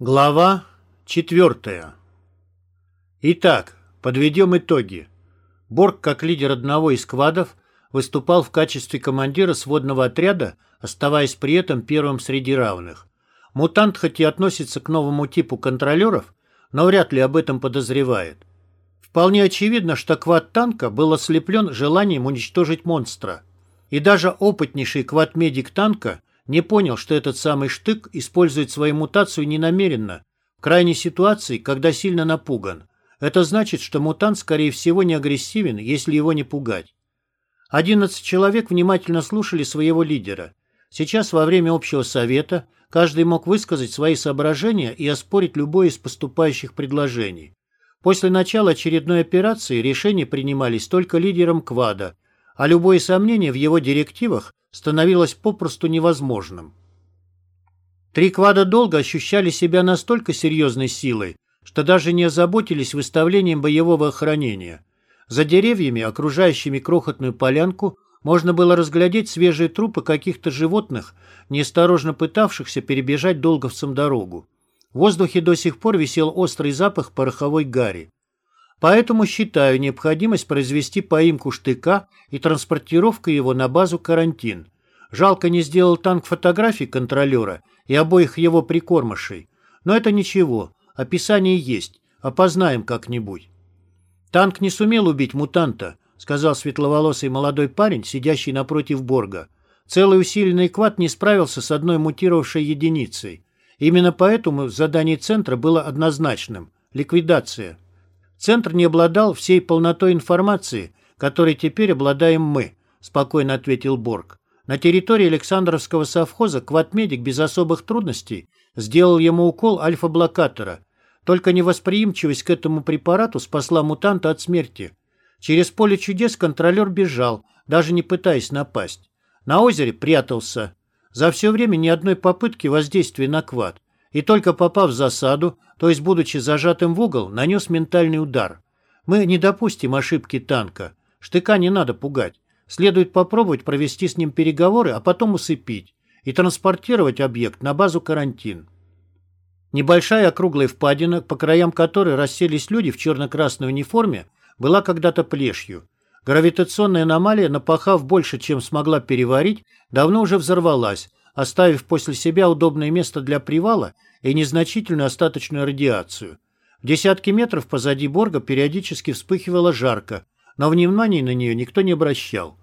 Глава четвертая. Итак, подведем итоги. Борг, как лидер одного из квадов, выступал в качестве командира сводного отряда, оставаясь при этом первым среди равных. Мутант хоть и относится к новому типу контролеров, но вряд ли об этом подозревает. Вполне очевидно, что квад танка был ослеплен желанием уничтожить монстра. И даже опытнейший квад-медик танка не понял, что этот самый штык использует свою мутацию ненамеренно, в крайней ситуации, когда сильно напуган. Это значит, что мутант, скорее всего, не агрессивен, если его не пугать. Одиннадцать человек внимательно слушали своего лидера. Сейчас, во время общего совета, каждый мог высказать свои соображения и оспорить любое из поступающих предложений. После начала очередной операции решения принимались только лидером квада, а любое сомнение в его директивах становилось попросту невозможным. Три квада долго ощущали себя настолько серьезной силой, что даже не озаботились выставлением боевого охранения. За деревьями, окружающими крохотную полянку, можно было разглядеть свежие трупы каких-то животных, неосторожно пытавшихся перебежать долговцам дорогу. В воздухе до сих пор висел острый запах пороховой гари. Поэтому считаю необходимость произвести поимку штыка и транспортировку его на базу «Карантин». Жалко не сделал танк фотографий контролера и обоих его прикормышей. Но это ничего, описание есть, опознаем как-нибудь. «Танк не сумел убить мутанта», — сказал светловолосый молодой парень, сидящий напротив Борга. «Целый усиленный квад не справился с одной мутировавшей единицей. Именно поэтому задание центра было однозначным — ликвидация». Центр не обладал всей полнотой информации, которой теперь обладаем мы, спокойно ответил Борг. На территории Александровского совхоза кватмедик без особых трудностей сделал ему укол альфа-блокатора. Только невосприимчивость к этому препарату спасла мутанта от смерти. Через поле чудес контролер бежал, даже не пытаясь напасть. На озере прятался. За все время ни одной попытки воздействия на квад и только попав в засаду, то есть будучи зажатым в угол, нанес ментальный удар. Мы не допустим ошибки танка. Штыка не надо пугать. Следует попробовать провести с ним переговоры, а потом усыпить и транспортировать объект на базу карантин. Небольшая округлая впадина, по краям которой расселись люди в черно-красной униформе, была когда-то плешью. Гравитационная аномалия, напахав больше, чем смогла переварить, давно уже взорвалась, оставив после себя удобное место для привала и незначительную остаточную радиацию. В десятки метров позади Борга периодически вспыхивала жарко, но внимания на нее никто не обращал.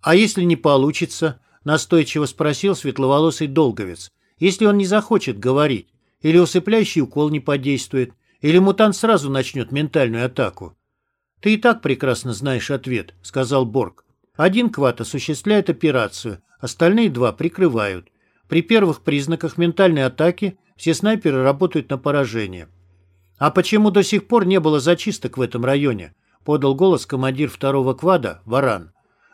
«А если не получится?» – настойчиво спросил светловолосый долговец. «Если он не захочет говорить, или усыпляющий укол не подействует, или мутант сразу начнет ментальную атаку?» «Ты и так прекрасно знаешь ответ», – сказал Борг. «Один квад осуществляет операцию, остальные два прикрывают. При первых признаках ментальной атаки все снайперы работают на поражение. «А почему до сих пор не было зачисток в этом районе?» — подал голос командир второго квада, Варан.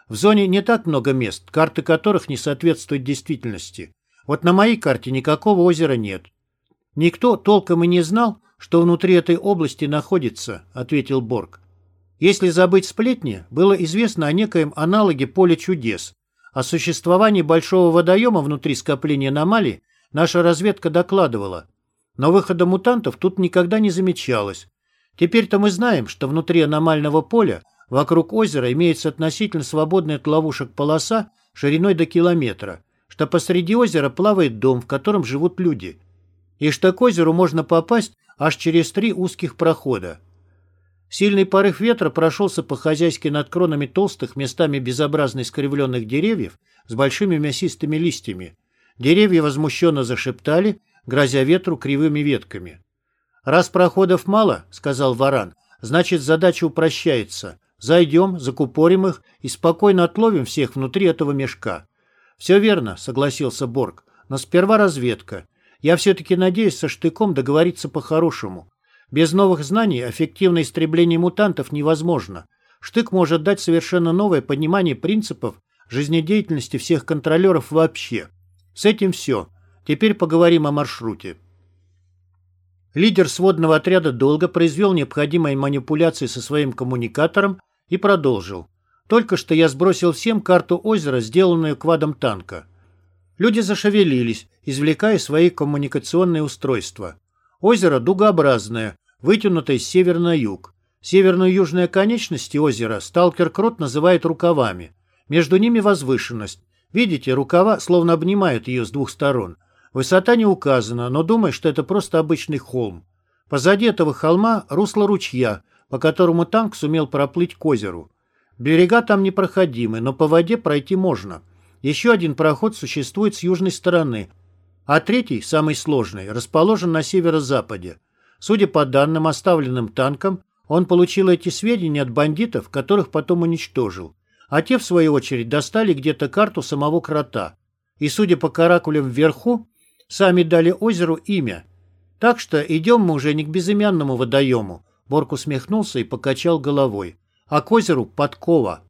«В зоне не так много мест, карты которых не соответствуют действительности. Вот на моей карте никакого озера нет». «Никто толком и не знал, что внутри этой области находится», — ответил Борг. Если забыть сплетни, было известно о некоем аналоге поля чудес, о существовании большого водоема внутри скопления аномалий наша разведка докладывала, но выхода мутантов тут никогда не замечалось. Теперь-то мы знаем, что внутри аномального поля вокруг озера имеется относительно свободная от ловушек полоса шириной до километра, что посреди озера плавает дом, в котором живут люди, и что к озеру можно попасть аж через три узких прохода. Сильный порыв ветра прошелся по-хозяйски над кронами толстых, местами безобразно искривленных деревьев с большими мясистыми листьями. Деревья возмущенно зашептали, грозя ветру кривыми ветками. «Раз проходов мало, — сказал Варан, — значит, задача упрощается. Зайдем, закупорим их и спокойно отловим всех внутри этого мешка». «Все верно, — согласился Борг, — но сперва разведка. Я все-таки надеюсь со штыком договориться по-хорошему. Без новых знаний эффективное истребление мутантов невозможно. Штык может дать совершенно новое понимание принципов жизнедеятельности всех контролеров вообще. С этим все. Теперь поговорим о маршруте. Лидер сводного отряда долго произвел необходимые манипуляции со своим коммуникатором и продолжил. Только что я сбросил всем карту озера, сделанную квадом танка. Люди зашевелились, извлекая свои коммуникационные устройства. Озеро дугообразное, вытянутое с севера на юг. Северную и южную конечности озера сталкер Крот называет рукавами. Между ними возвышенность. Видите, рукава словно обнимают ее с двух сторон. Высота не указана, но думаю, что это просто обычный холм. Позади этого холма русло ручья, по которому танк сумел проплыть к озеру. Берега там непроходимы, но по воде пройти можно. Еще один проход существует с южной стороны, а третий, самый сложный, расположен на северо-западе. Судя по данным, оставленным танком, он получил эти сведения от бандитов, которых потом уничтожил. А те, в свою очередь, достали где-то карту самого крота. И, судя по каракулям вверху, сами дали озеру имя. Так что идем мы уже не к безымянному водоему. Борг усмехнулся и покачал головой. А к озеру Подкова.